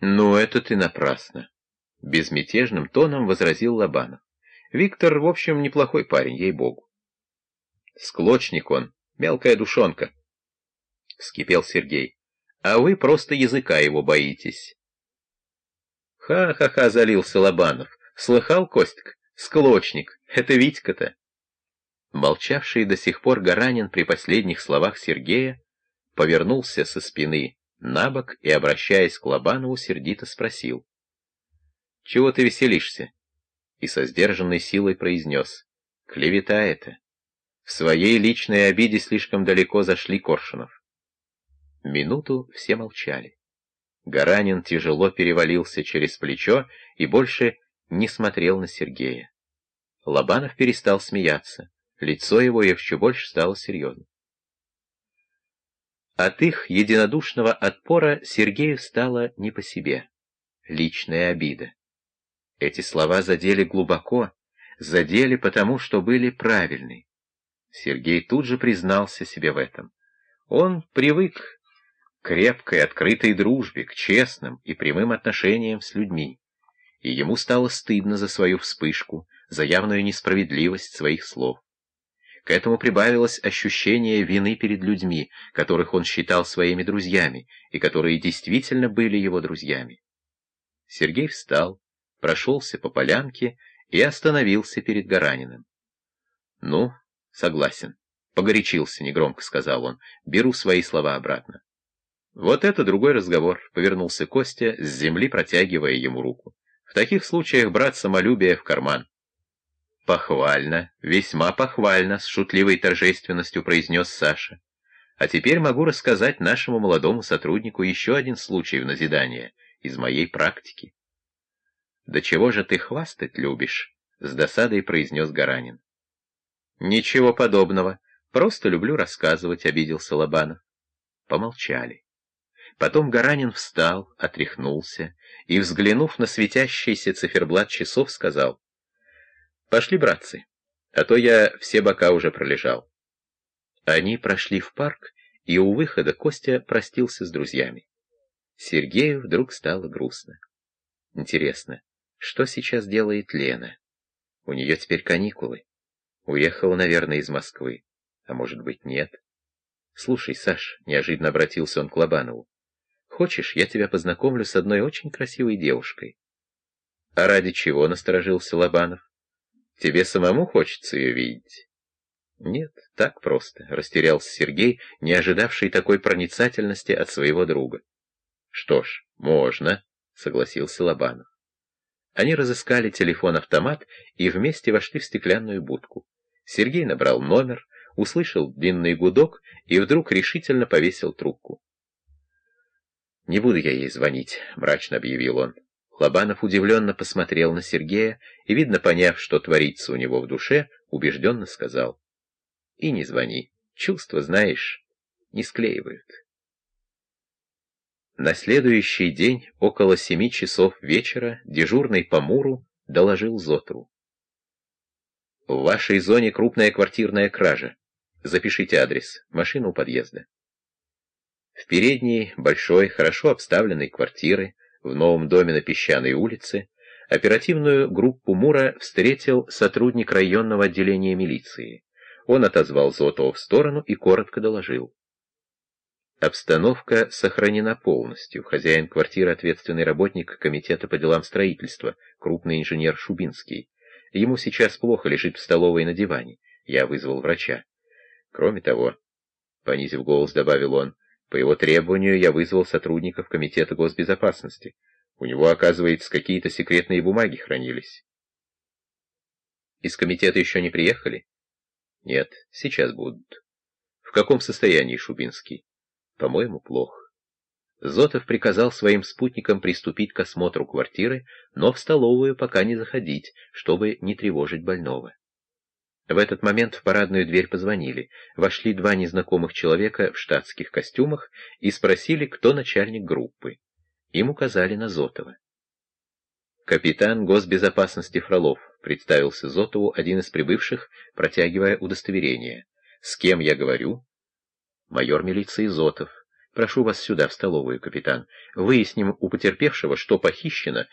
«Ну, это ты напрасно», — безмятежным тоном возразил Лобанов. «Виктор, в общем, неплохой парень, ей-богу». «Склочник он, мелкая душонка», — вскипел Сергей. «А вы просто языка его боитесь». «Ха-ха-ха», — залился Лобанов. «Слыхал, Костик? Склочник. Это Витька-то». Молчавший до сих пор Гаранин при последних словах Сергея повернулся со спины на бок и, обращаясь к Лобанову, сердито спросил. «Чего ты веселишься?» И со сдержанной силой произнес. «Клевета это. В своей личной обиде слишком далеко зашли Коршунов». Минуту все молчали. Гаранин тяжело перевалился через плечо и больше не смотрел на Сергея. Лобанов перестал смеяться. Лицо его еще больше стало серьезным. От их единодушного отпора Сергею стало не по себе. Личная обида. Эти слова задели глубоко, задели потому, что были правильны. Сергей тут же признался себе в этом. Он привык к крепкой, открытой дружбе, к честным и прямым отношениям с людьми. И ему стало стыдно за свою вспышку, за явную несправедливость своих слов. К этому прибавилось ощущение вины перед людьми, которых он считал своими друзьями, и которые действительно были его друзьями. Сергей встал, прошелся по полянке и остановился перед Гараниным. — Ну, согласен. Погорячился, негромко сказал он. Беру свои слова обратно. Вот это другой разговор, повернулся Костя, с земли протягивая ему руку. В таких случаях брать самолюбие в карман. «Похвально, весьма похвально», — с шутливой торжественностью произнес Саша. «А теперь могу рассказать нашему молодому сотруднику еще один случай в назидание из моей практики». «Да чего же ты хвастать любишь?» — с досадой произнес Гаранин. «Ничего подобного. Просто люблю рассказывать», — обиделся Лобанов. Помолчали. Потом Гаранин встал, отряхнулся и, взглянув на светящийся циферблат часов, сказал — Пошли, братцы, а то я все бока уже пролежал. Они прошли в парк, и у выхода Костя простился с друзьями. Сергею вдруг стало грустно. Интересно, что сейчас делает Лена? У нее теперь каникулы. Уехала, наверное, из Москвы. А может быть, нет? Слушай, Саш, неожиданно обратился он к Лобанову. Хочешь, я тебя познакомлю с одной очень красивой девушкой? А ради чего насторожился Лобанов? Тебе самому хочется ее видеть?» «Нет, так просто», — растерялся Сергей, не ожидавший такой проницательности от своего друга. «Что ж, можно», — согласился Лобанов. Они разыскали телефон-автомат и вместе вошли в стеклянную будку. Сергей набрал номер, услышал длинный гудок и вдруг решительно повесил трубку. «Не буду я ей звонить», — мрачно объявил он. Лобанов удивленно посмотрел на Сергея и, видно поняв, что творится у него в душе, убежденно сказал. «И не звони. Чувства, знаешь, не склеивают». На следующий день, около семи часов вечера, дежурный по Муру доложил Зотру. «В вашей зоне крупная квартирная кража. Запишите адрес. Машина у подъезда». В передней, большой, хорошо обставленной квартиры, в новом доме на Песчаной улице, оперативную группу Мура встретил сотрудник районного отделения милиции. Он отозвал Зотова в сторону и коротко доложил. Обстановка сохранена полностью. Хозяин квартиры — ответственный работник Комитета по делам строительства, крупный инженер Шубинский. Ему сейчас плохо лежит в столовой на диване. Я вызвал врача. Кроме того, — понизив голос, добавил он, — по его требованию я вызвал сотрудников Комитета госбезопасности. У него, оказывается, какие-то секретные бумаги хранились. Из комитета еще не приехали? Нет, сейчас будут. В каком состоянии Шубинский? По-моему, плохо. Зотов приказал своим спутникам приступить к осмотру квартиры, но в столовую пока не заходить, чтобы не тревожить больного. В этот момент в парадную дверь позвонили. Вошли два незнакомых человека в штатских костюмах и спросили, кто начальник группы. Им указали на Зотова. «Капитан госбезопасности Фролов», — представился Зотову один из прибывших, протягивая удостоверение. «С кем я говорю?» «Майор милиции Зотов. Прошу вас сюда, в столовую, капитан. Выясним у потерпевшего, что похищено,